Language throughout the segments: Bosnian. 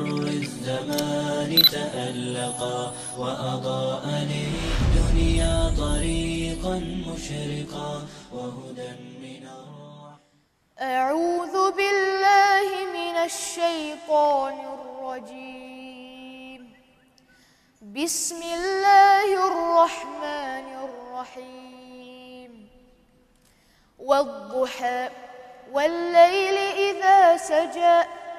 مر الزمان تألقا وأضاء للدنيا طريقا مشرقا وهدى من أعوذ بالله من الشيطان الرجيم. بسم الله الرحمن الرحيم. والضحى والليل إذا سجى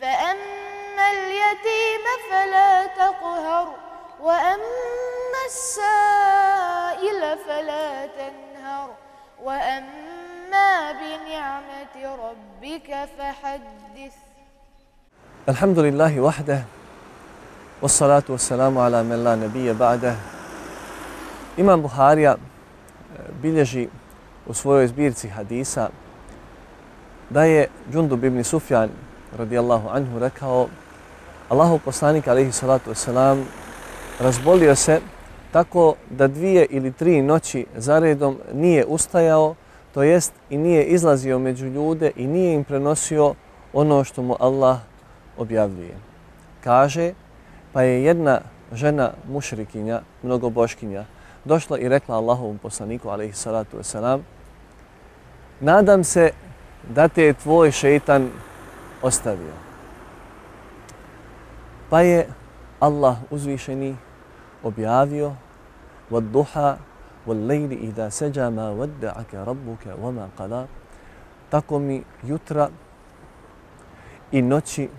فأما اليتيم فلا تقهر وأما السائل فلا تنهر وأما بنعمة ربك فحدث. الحمد لله وحده والصلاة والسلام على من لا نبي بعده. Imam Buharija bilježi u zbirci hadisa da je Džundub ibn Sufjan radijallahu anhu rekao Allahu poslanik alaihi salatu wasalam razbolio se tako da dvije ili tri noći zaredom nije ustajao, to jest i nije izlazio među ljude i nije im prenosio ono što mu Allah objavljuje. Kaže, pa je jedna žena mušrikinja, mnogoboškinja, došla i rekla Allahovom poslaniku, alaihi salatu wasalam, nadam se da te je tvoj šeitan ostavio. Pa je Allah uzvišeni objavio وَالضُّحَا وَالْلَيْلِ إِذَا سَجَى مَا وَدَّعَكَ رَبُّكَ وَمَا قَلَا Tako mi jutra i noći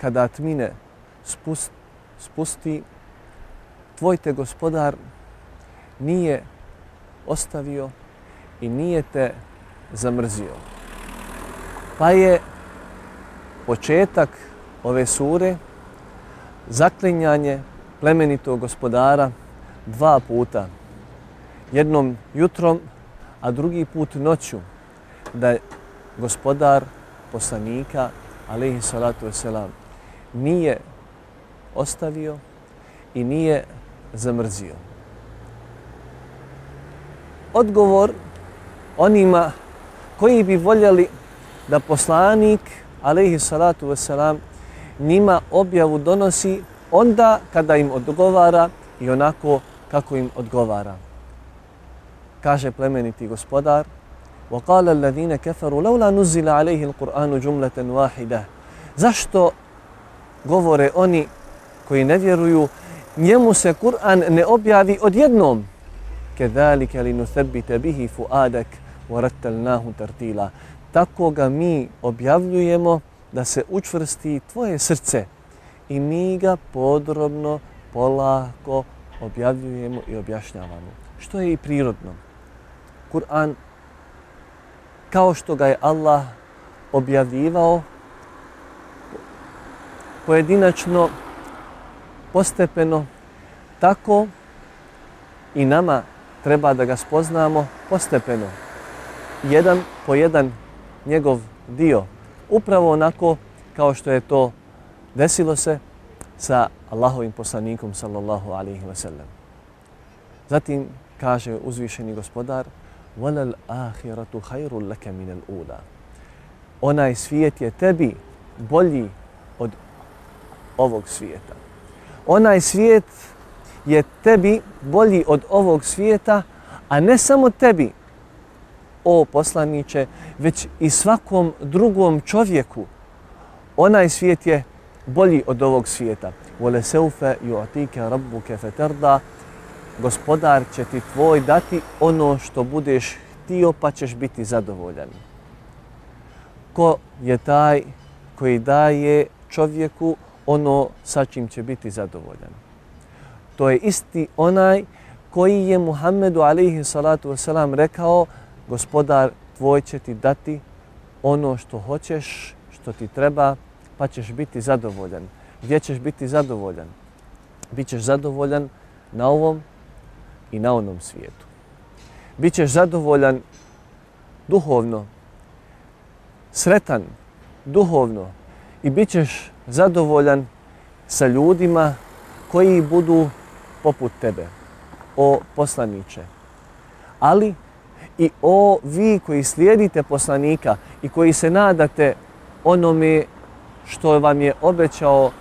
kada tmine spust, spusti, tvoj te gospodar nije ostavio i nije te zamrzio. Pa je početak ove sure zaklinjanje plemenitog gospodara dva puta. Jednom jutrom, a drugi put noću, da gospodar poslanika, alaihi salatu wasalam, nije ostavio i nije zamrzio. Odgovor onima koji bi voljeli da poslanik, alaihi salatu wasalam, njima objavu donosi onda kada im odgovara i onako kako im odgovara. Kaže plemeniti gospodar, وَقَالَ الَّذِينَ كَفَرُوا لَوْلَا نُزِّلَ عَلَيْهِ الْقُرْآنُ جُمْلَةً وَاحِدَةً Zašto govore oni koji ne vjeruju, njemu se Kur'an ne objavi odjednom? كَذَلِكَ لِنُثَبِّتَ بِهِ فُؤَادَكَ وَرَتَّلْنَاهُ تَرْتِيلًا Tako ga mi objavljujemo da se učvrsti tvoje srce i mi ga podrobno, polako objavljujemo i objašnjavamo. Što je i prirodno. Kur'an, kao što ga je Allah objavljivao, pojedinačno, postepeno, tako i nama treba da ga spoznamo postepeno. Jedan po jedan njegov dio. Upravo onako kao što je to desilo se sa Allahovim poslanikom sallallahu alaihi wa sallam. Zatim kaže uzvišeni gospodar وَلَلْ آخِرَةُ خَيْرُ لَكَ مِنَ الْأُولَى Onaj svijet je tebi bolji od ovog svijeta. Onaj svijet je tebi bolji od ovog svijeta, a ne samo tebi, o poslaniće, već i svakom drugom čovjeku. Onaj svijet je bolji od ovog svijeta. Vole seufe ju'tike rabbuke. Gospodar će ti tvoj dati ono što budeš htio pa ćeš biti zadovoljan. Ko je taj koji daje čovjeku ono sa čim će biti zadovoljan. To je isti onaj koji je Muhammedu alaihi salatu wasalam rekao gospodar tvoj će ti dati ono što hoćeš, što ti treba, pa ćeš biti zadovoljan. Gdje ćeš biti zadovoljan? Bićeš zadovoljan na ovom i na onom svijetu. Bićeš zadovoljan duhovno, sretan duhovno i bićeš zadovoljan sa ljudima koji budu poput tebe, o poslaniče. Ali i o vi koji slijedite poslanika i koji se nadate onome što vam je obećao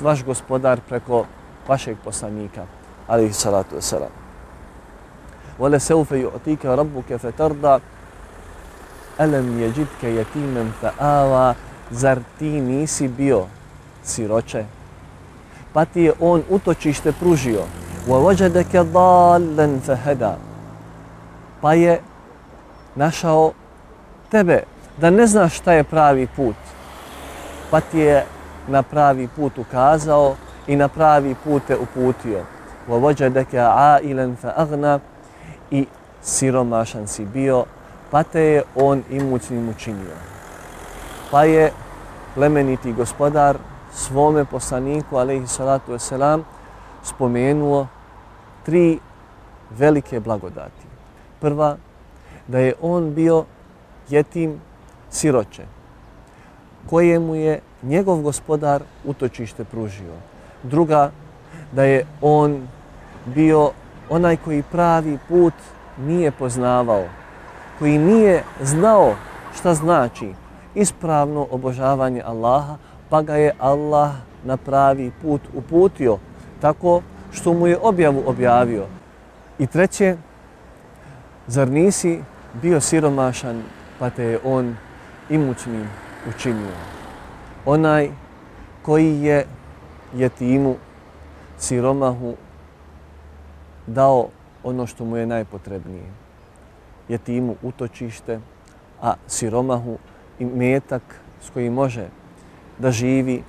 vaš gospodar preko vašeg poslanika, ali salatu wasalam. Wala sawfa yu'tika rabbuka fatarda alam yajidka fe fa'awa zar ti nisi bio siroče? Pa ti je on utočište pružio. Wa wajadaka dallan fahada pa je našao tebe da ne znaš šta je pravi put pa ti je na pravi put ukazao i na pravi put te uputio wa wajadaka ailan fa aghna i siromašan si bio pa te je on imućnim učinio pa je plemeniti gospodar svome poslaniku alaihi salatu wasalam, spomenuo tri velike blagodati. Prva da je on bio jetim siroče kojemu je njegov gospodar utočište pružio. Druga da je on bio onaj koji pravi put nije poznavao, koji nije znao šta znači ispravno obožavanje Allaha, pa ga je Allah na pravi put uputio tako što mu je objavu objavio. I treće, zar nisi bio siromašan pa te je on imućnim učinio? Onaj koji je jetimu siromahu dao ono što mu je najpotrebnije. Jetimu utočište, a siromahu i metak s kojim može da živi.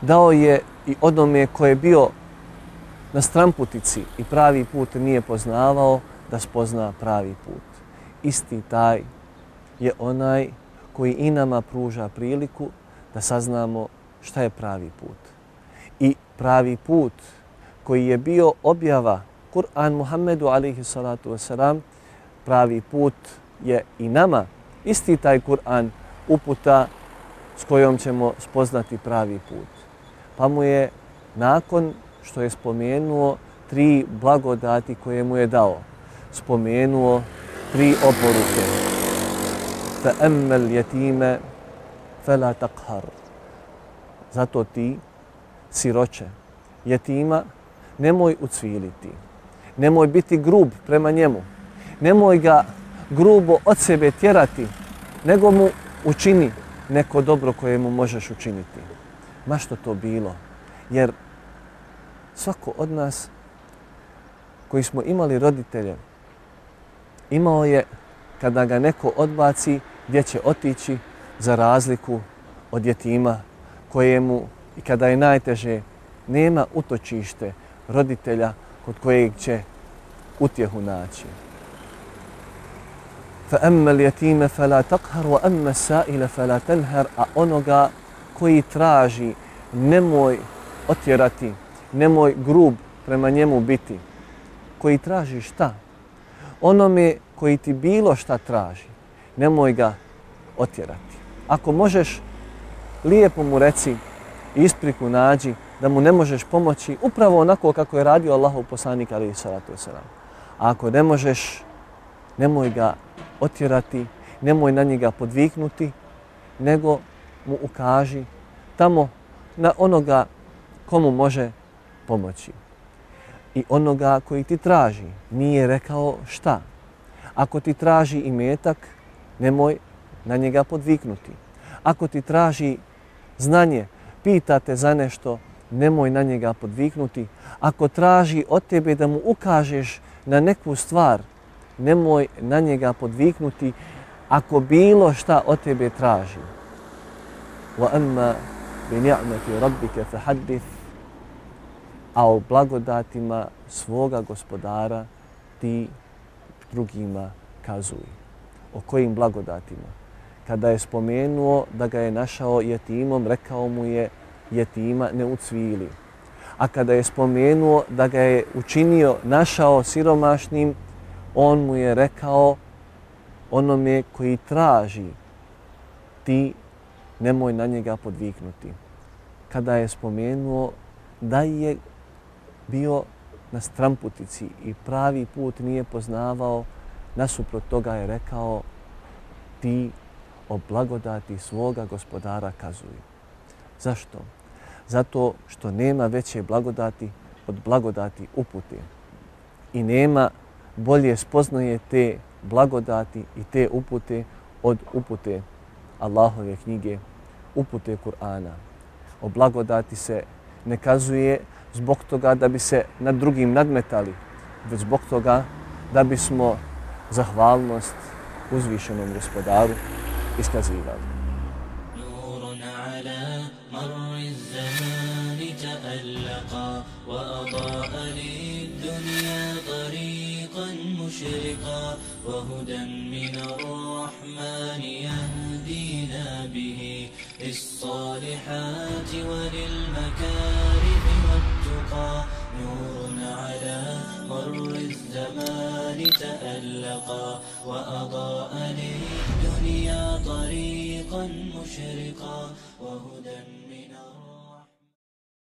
Dao je i onome koje je bio na stramputici i pravi put nije poznavao da spozna pravi put. Isti taj je onaj koji i nama pruža priliku da saznamo šta je pravi put. I pravi put koji je bio objava Kur'an Muhammedu alaihi salatu wasalam, pravi put je i nama isti taj Kur'an uputa s kojom ćemo spoznati pravi put. Pa mu je nakon što je spomenuo tri blagodati koje mu je dao, spomenuo tri oporuke. Fa emmel jetime fela takhar. Zato ti, siroće, jetima, nemoj ucviliti. Nemoj biti grub prema njemu. Nemoj ga grubo od sebe tjerati, nego mu učini neko dobro koje mu možeš učiniti. Ma što to bilo. Jer svako od nas koji smo imali roditelje, imao je kada ga neko odbaci gdje će otići za razliku od djetima kojemu i kada je najteže nema utočište roditelja kod kojeg će utjehu naći. فأما اليتيم فلا تقهر وأما السائل فلا تنهر a onoga koji traži nemoj otjerati, nemoj grub prema njemu biti. Koji traži šta? Onome koji ti bilo šta traži, nemoj ga otjerati. Ako možeš, lijepo mu reci, ispriku nađi da mu ne možeš pomoći upravo onako kako je radio Allahov poslanik ali salatu wasalam. A ako ne možeš, nemoj ga otjerati, nemoj na njega podviknuti, nego mu ukaži tamo na onoga komu može pomoći. I onoga koji ti traži nije rekao šta. Ako ti traži i metak, nemoj na njega podviknuti. Ako ti traži znanje, pitate za nešto, nemoj na njega podviknuti. Ako traži od tebe da mu ukažeš na neku stvar, nemoj na njega podviknuti ako bilo šta od tebe traži. Wa amma bi ni'mati rabbika fahaddith a o blagodatima svoga gospodara ti drugima kazuj. O kojim blagodatima? Kada je spomenuo da ga je našao jetimom, rekao mu je jetima ne ucvili. A kada je spomenuo da ga je učinio, našao siromašnim, on mu je rekao onome koji traži ti nemoj na njega podviknuti. Kada je spomenuo da je bio na stramputici i pravi put nije poznavao, nasuprot toga je rekao ti o blagodati svoga gospodara kazuju. Zašto? Zato što nema veće blagodati od blagodati upute. I nema bolje spoznaje te blagodati i te upute od upute Allahove knjige, upute Kur'ana. O blagodati se ne kazuje zbog toga da bi se nad drugim nadmetali, već zbog toga da bismo zahvalnost uzvišenom gospodaru iskazivali. وأضاء للدنيا طريقا مشرقا وهدى من الرحمن وأضاء للدنيا طريقا مشرقا وهدى